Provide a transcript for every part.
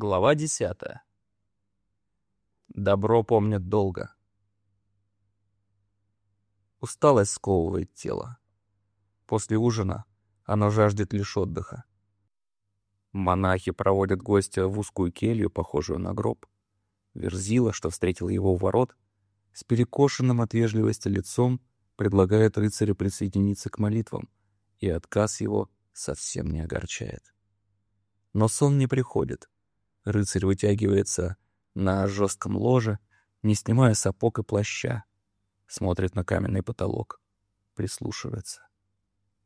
Глава десятая. Добро помнят долго. Усталость сковывает тело. После ужина оно жаждет лишь отдыха. Монахи проводят гостя в узкую келью, похожую на гроб. Верзила, что встретил его у ворот, с перекошенным от вежливости лицом предлагает рыцарю присоединиться к молитвам, и отказ его совсем не огорчает. Но сон не приходит — Рыцарь вытягивается на жестком ложе, не снимая сапог и плаща. Смотрит на каменный потолок. Прислушивается.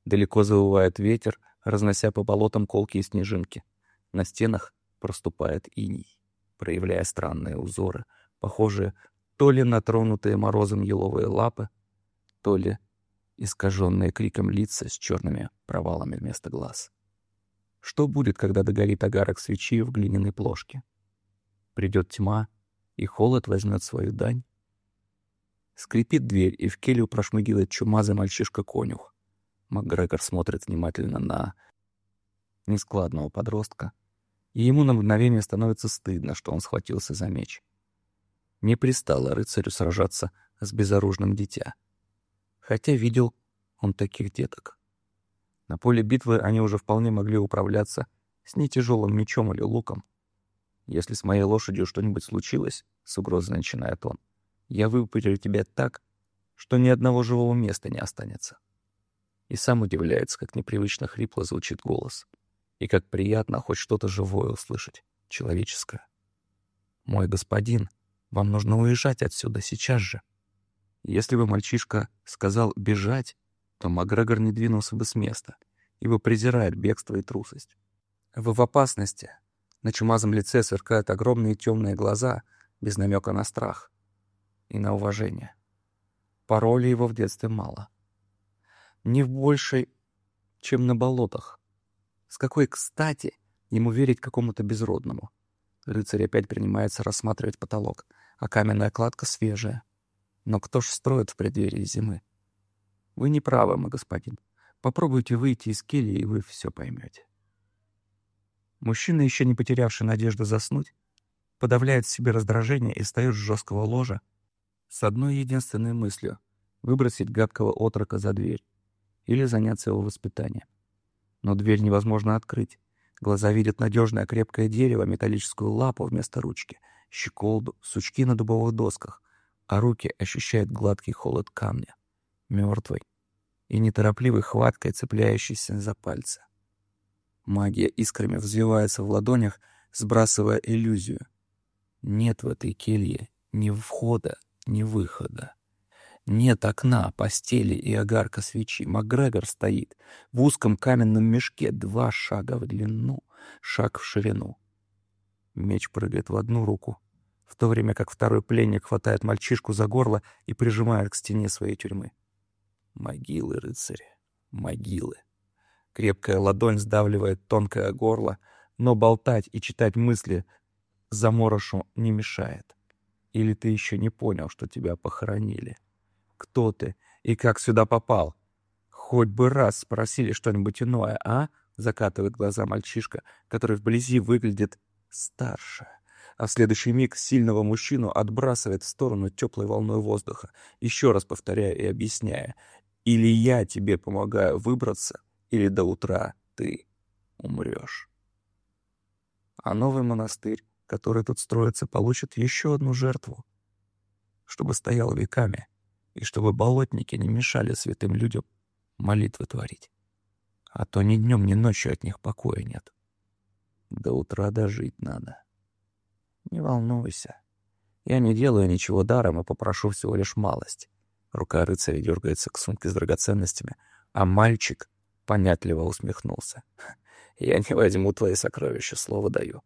Далеко завывает ветер, разнося по болотам колкие снежинки. На стенах проступает иней, проявляя странные узоры, похожие то ли на тронутые морозом еловые лапы, то ли искаженные криком лица с черными провалами вместо глаз. Что будет, когда догорит огарок свечи в глиняной плошке? Придет тьма, и холод возьмет свою дань. Скрипит дверь, и в келью прошмыгивает чумазый мальчишка-конюх. МакГрегор смотрит внимательно на нескладного подростка, и ему на мгновение становится стыдно, что он схватился за меч. Не пристало рыцарю сражаться с безоружным дитя. Хотя видел он таких деток. На поле битвы они уже вполне могли управляться с нетяжелым мечом или луком. «Если с моей лошадью что-нибудь случилось», — с угрозой начинает он, — «я выпарю тебя так, что ни одного живого места не останется». И сам удивляется, как непривычно хрипло звучит голос. И как приятно хоть что-то живое услышать, человеческое. «Мой господин, вам нужно уезжать отсюда сейчас же». Если бы мальчишка сказал «бежать», то Макгрегор не двинулся бы с места, ибо презирает бегство и трусость. Вы в опасности. На чумазом лице сверкают огромные темные глаза, без намека на страх и на уважение. Пароли его в детстве мало. Не в большей, чем на болотах. С какой кстати ему верить какому-то безродному? Рыцарь опять принимается рассматривать потолок, а каменная кладка свежая. Но кто ж строит в преддверии зимы? Вы не правы, мой господин. Попробуйте выйти из кельи, и вы все поймете. Мужчина, еще не потерявший надежду заснуть, подавляет в себе раздражение и встает с жесткого ложа с одной единственной мыслью — выбросить гадкого отрока за дверь или заняться его воспитанием. Но дверь невозможно открыть. Глаза видят надежное крепкое дерево, металлическую лапу вместо ручки, щеколду, сучки на дубовых досках, а руки ощущают гладкий холод камня мертвой и неторопливой хваткой, цепляющейся за пальцы. Магия искрами взвивается в ладонях, сбрасывая иллюзию. Нет в этой келье ни входа, ни выхода. Нет окна, постели и огарка свечи. Макгрегор стоит в узком каменном мешке, два шага в длину, шаг в ширину. Меч прыгает в одну руку, в то время как второй пленник хватает мальчишку за горло и прижимает к стене своей тюрьмы. Могилы, рыцари, могилы. Крепкая ладонь сдавливает тонкое горло, но болтать и читать мысли заморошу не мешает. Или ты еще не понял, что тебя похоронили? Кто ты и как сюда попал? Хоть бы раз спросили что-нибудь иное, а? Закатывает глаза мальчишка, который вблизи выглядит старше а в следующий миг сильного мужчину отбрасывает в сторону теплой волной воздуха, еще раз повторяя и объясняя. Или я тебе помогаю выбраться, или до утра ты умрешь. А новый монастырь, который тут строится, получит еще одну жертву, чтобы стоял веками, и чтобы болотники не мешали святым людям молитвы творить. А то ни днем, ни ночью от них покоя нет. До утра дожить надо. Не волнуйся. Я не делаю ничего даром и попрошу всего лишь малость. Рука рыцаря дергается к сумке с драгоценностями, а мальчик понятливо усмехнулся. «Я не возьму твои сокровища, слово даю.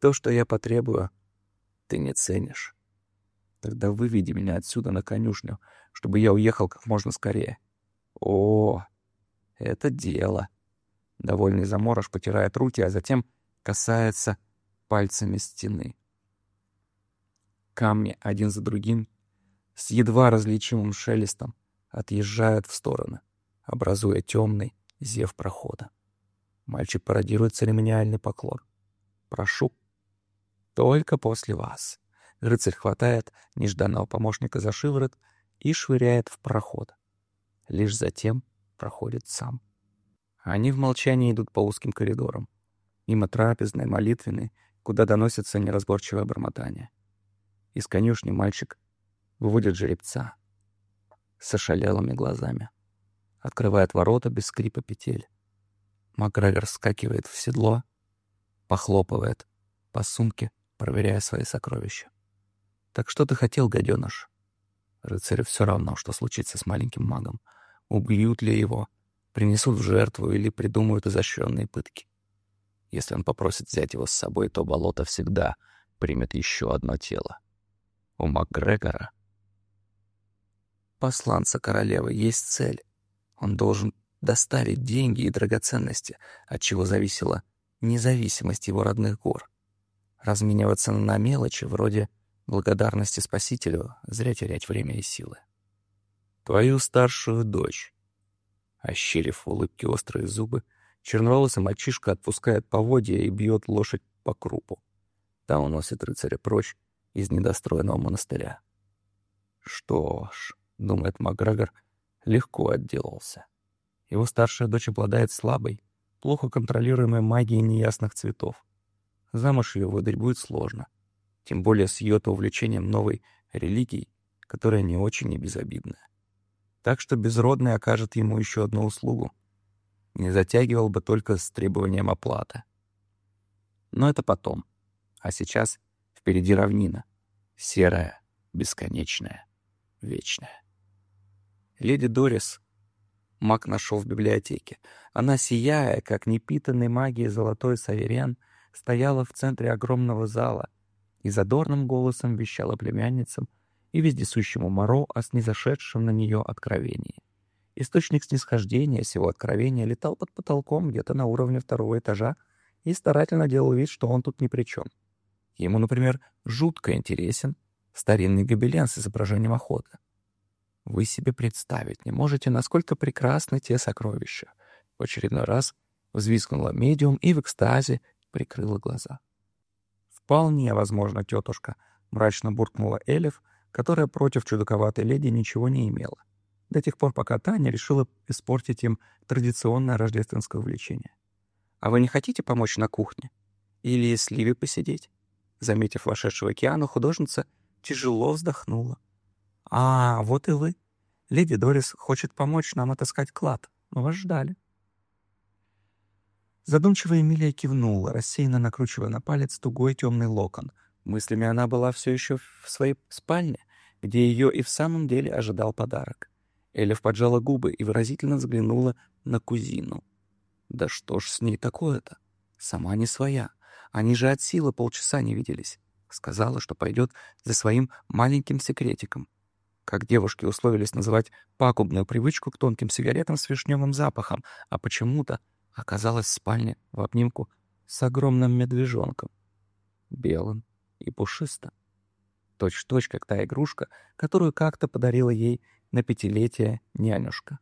То, что я потребую, ты не ценишь. Тогда выведи меня отсюда на конюшню, чтобы я уехал как можно скорее». «О, это дело!» Довольный заморож потирает руки, а затем касается пальцами стены. Камни один за другим с едва различимым шелестом отъезжают в стороны, образуя темный зев прохода. Мальчик пародирует церемониальный поклон. «Прошу». Только после вас. Рыцарь хватает нежданного помощника за шиворот и швыряет в проход. Лишь затем проходит сам. Они в молчании идут по узким коридорам. Мимо трапезной, молитвенной, куда доносится неразборчивое бормотание. Из конюшни мальчик выводит жеребца с ошалелыми глазами. Открывает ворота без скрипа петель. Макгрегор скакивает в седло, похлопывает по сумке, проверяя свои сокровища. «Так что ты хотел, гаденыш?» Рыцарю все равно, что случится с маленьким магом. Убьют ли его, принесут в жертву или придумают изощренные пытки. Если он попросит взять его с собой, то болото всегда примет еще одно тело. У Макгрегора посланца королевы есть цель. Он должен доставить деньги и драгоценности, от чего зависела независимость его родных гор. Размениваться на мелочи вроде благодарности спасителю зря терять время и силы. Твою старшую дочь. Ощерив в улыбке острые зубы, черноволосый мальчишка отпускает поводья и бьет лошадь по крупу. Там уносит рыцаря прочь из недостроенного монастыря. Что ж, — думает Макгрегор, легко отделался. Его старшая дочь обладает слабой, плохо контролируемой магией неясных цветов. Замуж ее выдать будет сложно, тем более с ее-то увлечением новой религией, которая не очень и безобидная. Так что безродный окажет ему еще одну услугу. Не затягивал бы только с требованием оплаты. Но это потом. А сейчас впереди равнина. Серая, бесконечная, вечная. Леди Дорис маг нашел в библиотеке. Она, сияя, как непитанный магией золотой саверен, стояла в центре огромного зала и задорным голосом вещала племянницам и вездесущему Моро о снизошедшем на нее откровении. Источник снисхождения всего откровения летал под потолком где-то на уровне второго этажа и старательно делал вид, что он тут ни при чем. Ему, например, жутко интересен старинный гобелен с изображением охоты. Вы себе представить не можете, насколько прекрасны те сокровища. В очередной раз взвискнула медиум и в экстазе прикрыла глаза. «Вполне возможно, тетушка», — мрачно буркнула Элиф, которая против чудаковатой леди ничего не имела, до тех пор, пока Таня решила испортить им традиционное рождественское увлечение. «А вы не хотите помочь на кухне? Или с Ливи посидеть?» Заметив вошедшего океана, художница тяжело вздохнула. «А, вот и вы. Леди Дорис хочет помочь нам отыскать клад. Мы вас ждали». Задумчиво Эмилия кивнула, рассеянно накручивая на палец тугой темный локон. Мыслями она была все еще в своей спальне, где ее и в самом деле ожидал подарок. Элиф поджала губы и выразительно взглянула на кузину. «Да что ж с ней такое-то? Сама не своя. Они же от силы полчаса не виделись». Сказала, что пойдет за своим маленьким секретиком как девушки условились называть пагубную привычку к тонким сигаретам с вишневым запахом, а почему-то оказалась в спальне в обнимку с огромным медвежонком, белым и пушистым. Точь-в-точь, как та игрушка, которую как-то подарила ей на пятилетие нянюшка.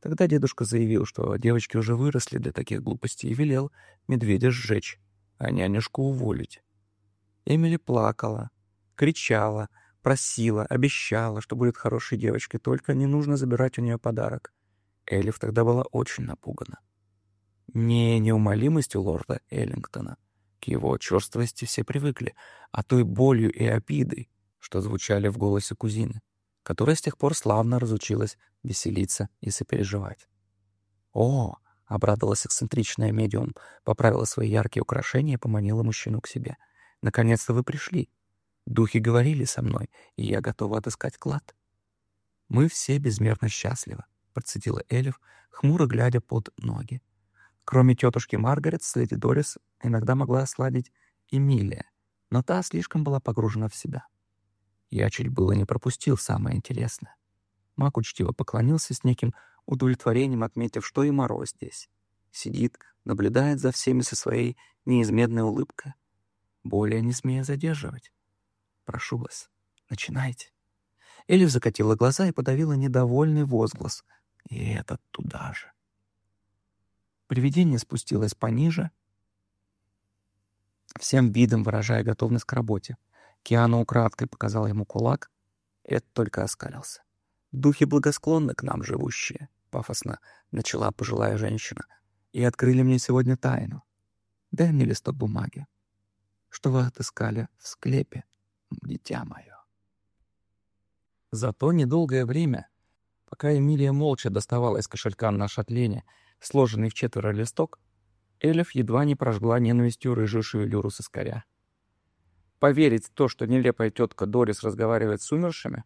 Тогда дедушка заявил, что девочки уже выросли для таких глупостей и велел медведя сжечь, а нянюшку уволить. Эмили плакала, кричала, Просила, обещала, что будет хорошей девочкой, только не нужно забирать у нее подарок. Элиф тогда была очень напугана. Не неумолимостью лорда Эллингтона, к его черствости все привыкли, а той болью и обидой, что звучали в голосе кузины, которая с тех пор славно разучилась веселиться и сопереживать. «О!» — обрадовалась эксцентричная медиум, поправила свои яркие украшения и поманила мужчину к себе. «Наконец-то вы пришли. Духи говорили со мной, и я готова отыскать клад. «Мы все безмерно счастливы», — процедила Элиф, хмуро глядя под ноги. Кроме тетушки Маргарет, с леди Дорис иногда могла осладить Эмилия, но та слишком была погружена в себя. Я чуть было не пропустил самое интересное. Мак учтиво поклонился с неким удовлетворением, отметив, что и Мороз здесь. Сидит, наблюдает за всеми со своей неизменной улыбкой, более не смея задерживать. Прошу вас, начинайте». Элиф закатила глаза и подавила недовольный возглас. И этот туда же. Привидение спустилось пониже, всем видом выражая готовность к работе. Киану украдкой показал ему кулак, Эд только оскалился. «Духи благосклонны к нам живущие», — пафосно начала пожилая женщина, «и открыли мне сегодня тайну. Дай мне листок бумаги. Что вы отыскали в склепе, дитя мое?» За то недолгое время, пока Эмилия молча доставала из кошелька на шатлене сложенный в четверо листок, Эльф едва не прожгла ненавистью рыжую шевелюру соскаря. Поверить в то, что нелепая тетка Дорис разговаривает с умершими?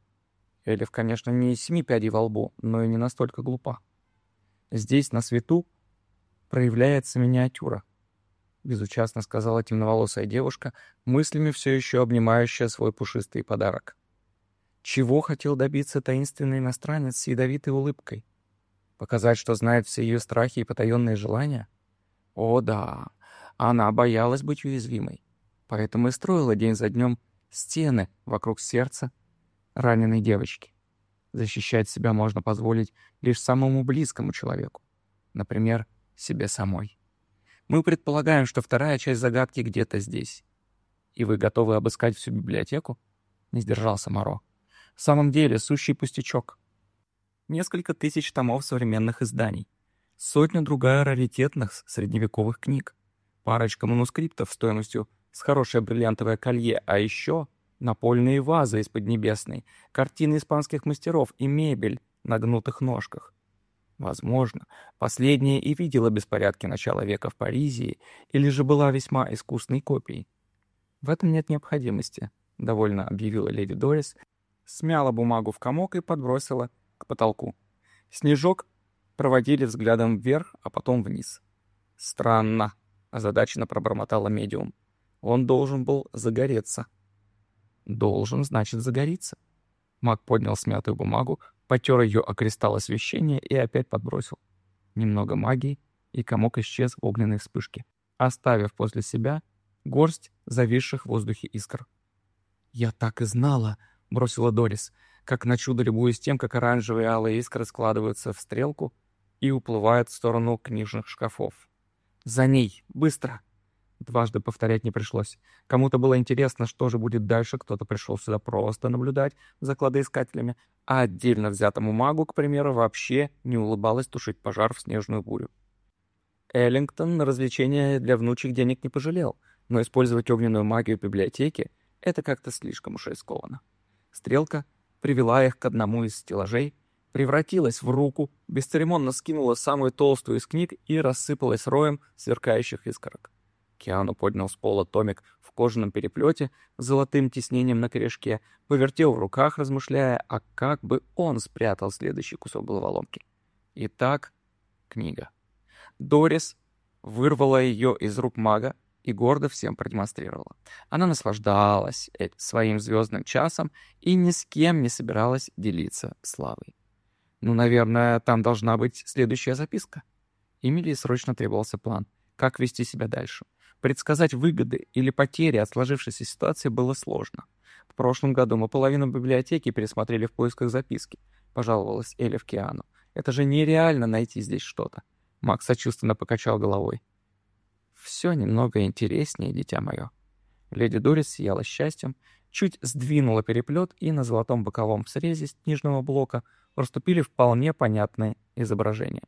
Эльф, конечно, не из семи пядей во лбу, но и не настолько глупа. Здесь, на свету, проявляется миниатюра. Безучастно сказала темноволосая девушка, мыслями все еще обнимающая свой пушистый подарок. Чего хотел добиться таинственный иностранец с ядовитой улыбкой? Показать, что знает все ее страхи и потаенные желания? О да, она боялась быть уязвимой, поэтому и строила день за днем стены вокруг сердца раненой девочки. Защищать себя можно позволить лишь самому близкому человеку, например, себе самой. Мы предполагаем, что вторая часть загадки где-то здесь. И вы готовы обыскать всю библиотеку? Не сдержался Моро. В самом деле, сущий пустячок. Несколько тысяч томов современных изданий. Сотня-другая раритетных средневековых книг. Парочка манускриптов стоимостью с хорошее бриллиантовое колье, а еще напольные вазы из Поднебесной, картины испанских мастеров и мебель на гнутых ножках. Возможно, последняя и видела беспорядки начала века в Паризе, или же была весьма искусной копией. В этом нет необходимости, — довольно объявила леди Дорис, смяла бумагу в комок и подбросила к потолку. Снежок проводили взглядом вверх, а потом вниз. «Странно», — озадаченно пробормотала медиум. «Он должен был загореться». «Должен, значит, загорится». Маг поднял смятую бумагу, потер ее о кристалл освещения и опять подбросил. Немного магии, и комок исчез в огненной вспышке, оставив после себя горсть зависших в воздухе искр. «Я так и знала!» — бросила Дорис, как на чудо любуясь тем, как оранжевые алые искры складываются в стрелку и уплывают в сторону книжных шкафов. «За ней! Быстро!» Дважды повторять не пришлось. Кому-то было интересно, что же будет дальше, кто-то пришел сюда просто наблюдать за кладоискателями, а отдельно взятому магу, к примеру, вообще не улыбалось тушить пожар в снежную бурю. Эллингтон на развлечения для внучек денег не пожалел, но использовать огненную магию в библиотеке — это как-то слишком уж рискованно. Стрелка привела их к одному из стеллажей, превратилась в руку, бесцеремонно скинула самую толстую из книг и рассыпалась роем сверкающих искорок. Киану поднял с пола томик в кожаном переплете с золотым тиснением на корешке, повертел в руках, размышляя, а как бы он спрятал следующий кусок головоломки. Итак, книга. Дорис вырвала ее из рук мага и гордо всем продемонстрировала. Она наслаждалась своим звездным часом и ни с кем не собиралась делиться славой. Ну, наверное, там должна быть следующая записка. Эмилии срочно требовался план, как вести себя дальше. Предсказать выгоды или потери от сложившейся ситуации было сложно. В прошлом году мы половину библиотеки пересмотрели в поисках записки, пожаловалась Эля в Киану. Это же нереально найти здесь что-то. Макс сочувственно покачал головой. Все немного интереснее, дитя мое. Леди Дорис сияла счастьем, чуть сдвинула переплет, и на золотом боковом срезе снижного блока проступили вполне понятные изображения.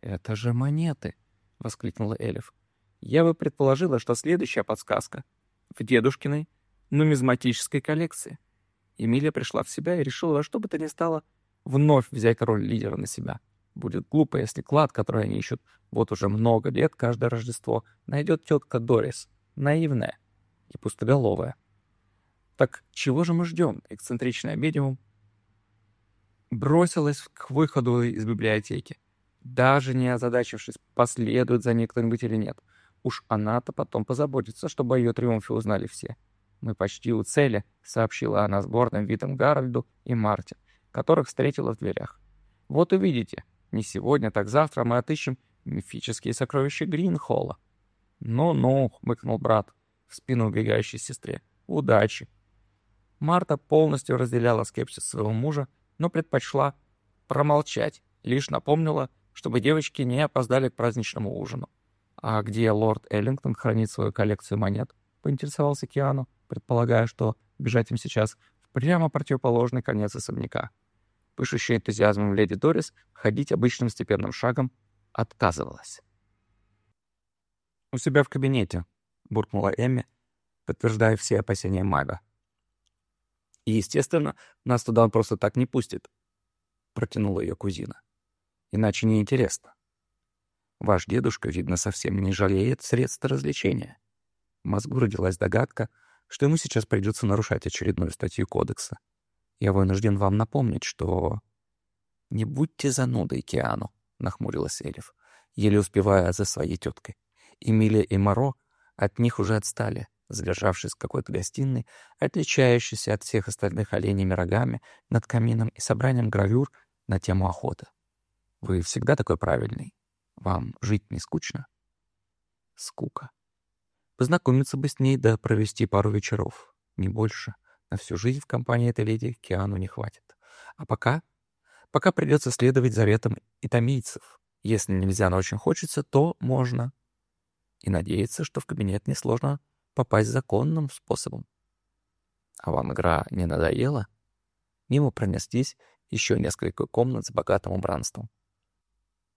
«Это же монеты!» — воскликнула Элиф. Я бы предположила, что следующая подсказка в дедушкиной нумизматической коллекции. Эмилия пришла в себя и решила во что бы то ни стало вновь взять роль лидера на себя. Будет глупо, если клад, который они ищут вот уже много лет, каждое Рождество, найдет тетка Дорис, наивная и пустоголовая. Так чего же мы ждем, эксцентричная медиум? Бросилась к выходу из библиотеки, даже не озадачившись, последует за ней кто-нибудь или нет — Уж она-то потом позаботится, чтобы о ее триумфе узнали все. «Мы почти у цели», — сообщила она сборным видом Гарольду и Марте, которых встретила в дверях. «Вот увидите, не сегодня, так завтра мы отыщем мифические сокровища Гринхолла». «Ну-ну», — хмыкнул брат в спину убегающей сестре. «Удачи». Марта полностью разделяла скепсис своего мужа, но предпочла промолчать, лишь напомнила, чтобы девочки не опоздали к праздничному ужину. А где лорд Эллингтон хранит свою коллекцию монет? — поинтересовался Киану, предполагая, что бежать им сейчас в прямо противоположный конец особняка. Пышущая энтузиазмом леди Дорис ходить обычным степенным шагом отказывалась. «У себя в кабинете», — буркнула Эмми, подтверждая все опасения мага. «И, естественно, нас туда он просто так не пустит», — протянула ее кузина. «Иначе неинтересно. Ваш дедушка, видно, совсем не жалеет средств развлечения». В мозгу родилась догадка, что ему сейчас придется нарушать очередную статью кодекса. Я вынужден вам напомнить, что... «Не будьте занудой, Киану», — нахмурилась Элиф, еле успевая за своей теткой. Эмилия и Моро от них уже отстали, задержавшись в какой-то гостиной, отличающейся от всех остальных оленями рогами над камином и собранием гравюр на тему охоты. Вы всегда такой правильный. Вам жить не скучно? Скука. Познакомиться бы с ней да провести пару вечеров. Не больше. На всю жизнь в компании этой леди Киану не хватит. А пока... Пока придется следовать заветам итамийцев. Если нельзя, но очень хочется, то можно. И надеяться, что в кабинет несложно попасть законным способом. А вам игра не надоела? Мимо пронеслись еще несколько комнат с богатым убранством.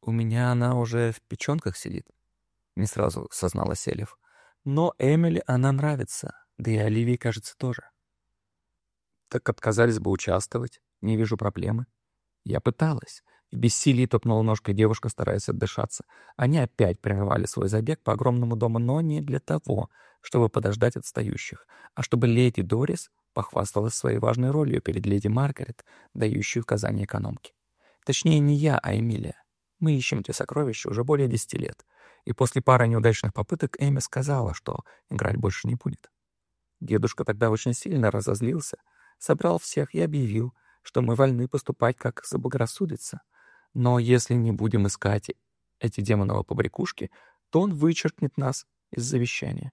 «У меня она уже в печенках сидит», — не сразу сознала Селев. «Но Эмили она нравится, да и Оливии, кажется, тоже». «Так отказались бы участвовать, не вижу проблемы». «Я пыталась». В бессилии топнула ножкой девушка, стараясь отдышаться. Они опять прерывали свой забег по огромному дому, но не для того, чтобы подождать отстающих, а чтобы леди Дорис похвасталась своей важной ролью перед леди Маргарет, дающей указания экономки. Точнее, не я, а Эмилия. Мы ищем эти сокровища уже более десяти лет, и после пары неудачных попыток Эми сказала, что играть больше не будет. Дедушка тогда очень сильно разозлился, собрал всех и объявил, что мы вольны поступать как заблагорассудится. Но если не будем искать эти демоновые побрякушки, то он вычеркнет нас из завещания.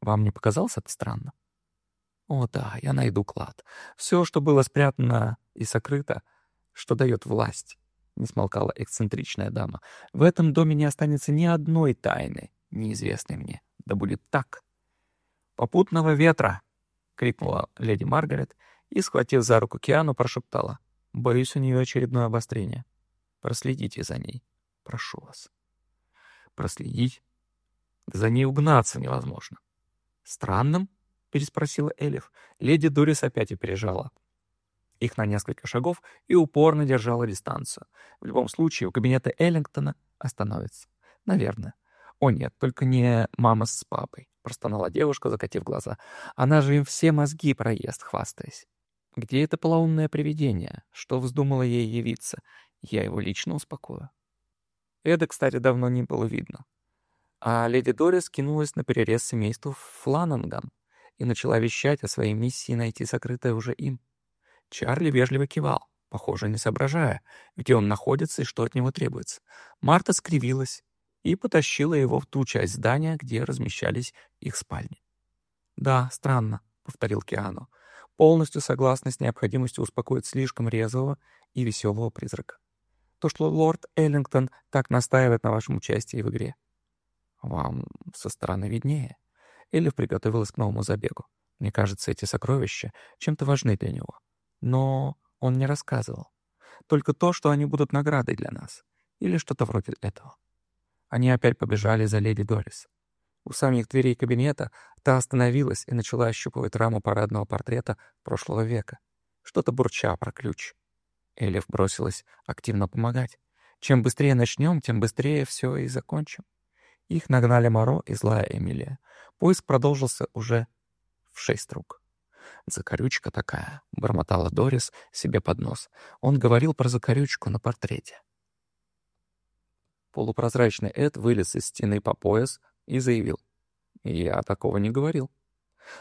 Вам не показалось это странно? О да, я найду клад. Все, что было спрятано и сокрыто, что дает власть, не смолкала эксцентричная дама. В этом доме не останется ни одной тайны, неизвестной мне. Да будет так. «Попутного ветра!» — крикнула леди Маргарет и, схватив за руку Киану, прошептала. «Боюсь, у нее очередное обострение. Проследите за ней. Прошу вас». «Проследить? За ней угнаться невозможно». «Странным?» — переспросила Элиф. Леди Дорис опять опережала их на несколько шагов и упорно держала дистанцию. В любом случае, у кабинета Эллингтона остановится. Наверное. О нет, только не мама с папой, простонала девушка, закатив глаза. Она же им все мозги проест, хвастаясь. Где это полоумное привидение? Что вздумало ей явиться? Я его лично успокою. Эда, кстати, давно не было видно. А леди Дорис кинулась на перерез семейству Флананган и начала вещать о своей миссии найти сокрытое уже им. Чарли вежливо кивал, похоже, не соображая, где он находится и что от него требуется. Марта скривилась и потащила его в ту часть здания, где размещались их спальни. «Да, странно», — повторил Киану, полностью согласна с необходимостью успокоить слишком резвого и веселого призрака. То, что лорд Эллингтон так настаивает на вашем участии в игре. Вам со стороны виднее. Эллив приготовилась к новому забегу. Мне кажется, эти сокровища чем-то важны для него. Но он не рассказывал. Только то, что они будут наградой для нас. Или что-то вроде этого. Они опять побежали за леди Дорис. У самих дверей кабинета та остановилась и начала ощупывать раму парадного портрета прошлого века. Что-то бурча про ключ. Элиф бросилась активно помогать. Чем быстрее начнем, тем быстрее все и закончим. Их нагнали Моро и злая Эмилия. Поиск продолжился уже в шесть рук. «Закорючка такая», — бормотала Дорис себе под нос. Он говорил про закорючку на портрете. Полупрозрачный Эд вылез из стены по пояс и заявил. «Я такого не говорил».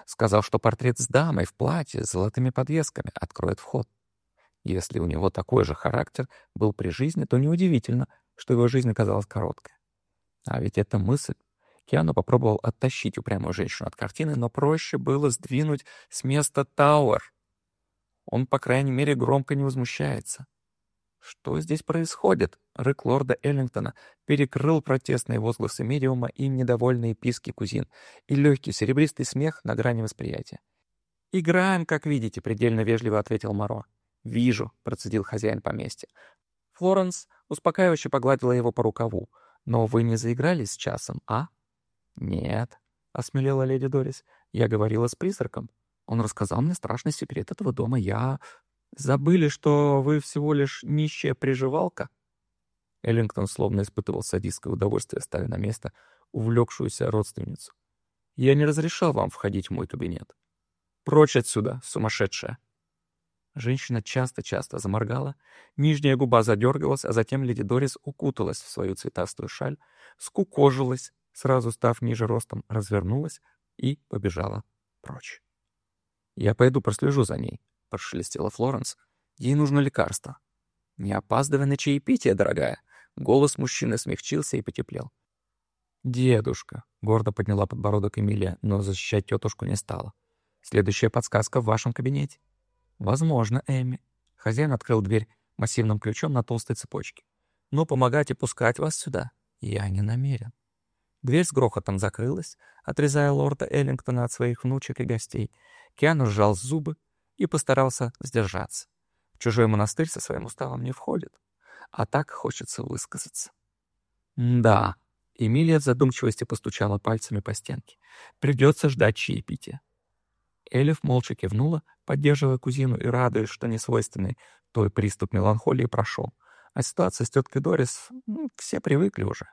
Сказал, что портрет с дамой в платье с золотыми подвесками откроет вход. Если у него такой же характер был при жизни, то неудивительно, что его жизнь оказалась короткой. А ведь эта мысль Киану попробовал оттащить упрямую женщину от картины, но проще было сдвинуть с места Тауэр. Он, по крайней мере, громко не возмущается. Что здесь происходит? Рык лорда Эллингтона перекрыл протестные возгласы медиума и недовольные писки кузин и легкий серебристый смех на грани восприятия. «Играем, как видите», — предельно вежливо ответил Моро. «Вижу», — процедил хозяин поместья. Флоренс успокаивающе погладила его по рукаву. «Но вы не заигрались с часом, а?» «Нет», — осмелела леди Дорис. «Я говорила с призраком. Он рассказал мне страшный секрет этого дома. Я... Забыли, что вы всего лишь нищая приживалка?» Эллингтон словно испытывал садистское удовольствие, ставя на место увлекшуюся родственницу. «Я не разрешал вам входить в мой кабинет. Прочь отсюда, сумасшедшая!» Женщина часто-часто заморгала, нижняя губа задергалась, а затем леди Дорис укуталась в свою цветастую шаль, скукожилась, сразу став ниже ростом, развернулась и побежала прочь. «Я пойду прослежу за ней», — прошелестела Флоренс. «Ей нужно лекарство». «Не опаздывай на чаепитие, дорогая!» Голос мужчины смягчился и потеплел. «Дедушка», — гордо подняла подбородок Эмилия, но защищать тетушку не стала. «Следующая подсказка в вашем кабинете». «Возможно, Эми». Хозяин открыл дверь массивным ключом на толстой цепочке. «Но помогать и пускать вас сюда я не намерен». Дверь с грохотом закрылась, отрезая лорда Эллингтона от своих внучек и гостей. Киану сжал зубы и постарался сдержаться. В чужой монастырь со своим уставом не входит, а так хочется высказаться. «Да», — Эмилия в задумчивости постучала пальцами по стенке, — «придется ждать чаепития». Элиф молча кивнула, поддерживая кузину и радуясь, что несвойственный той приступ меланхолии прошел. А ситуация с теткой Дорис, ну, все привыкли уже.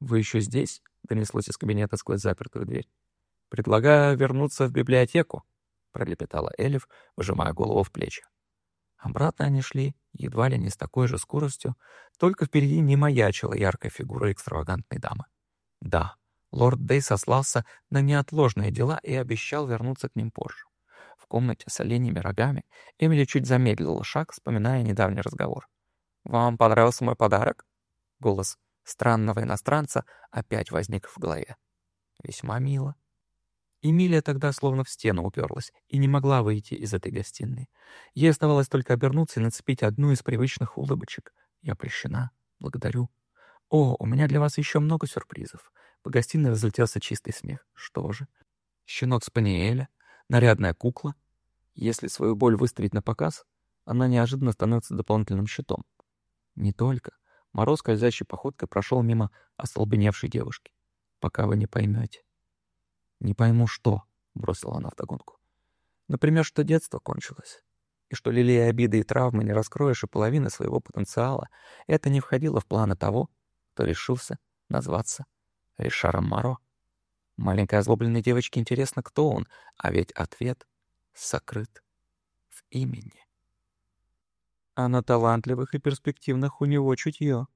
«Вы еще здесь?» — донеслось из кабинета сквозь запертую дверь. «Предлагаю вернуться в библиотеку», — пролепетала Элиф, выжимая голову в плечи. Обратно они шли, едва ли не с такой же скоростью, только впереди не маячила яркая фигура экстравагантной дамы. Да, лорд Дей сослался на неотложные дела и обещал вернуться к ним позже. В комнате с оленями рогами Эмили чуть замедлила шаг, вспоминая недавний разговор. «Вам понравился мой подарок?» Голос странного иностранца опять возник в голове. «Весьма мило», Эмилия тогда словно в стену уперлась и не могла выйти из этой гостиной. Ей оставалось только обернуться и нацепить одну из привычных улыбочек. «Я прощена. Благодарю». «О, у меня для вас еще много сюрпризов». По гостиной разлетелся чистый смех. «Что же?» Щенок Спаниеля, нарядная кукла. Если свою боль выставить на показ, она неожиданно становится дополнительным щитом. Не только. Мороз скользящей походкой прошел мимо остолбеневшей девушки. Пока вы не поймете. «Не пойму, что», — бросила она вдогонку. «Например, что детство кончилось, и что, лелея обиды и травмы, не раскроешь и половины своего потенциала, это не входило в планы того, кто решился назваться Ришаром Маро. Маленькой озлобленной девочке интересно, кто он, а ведь ответ сокрыт в имени. А на талантливых и перспективных у него чутье.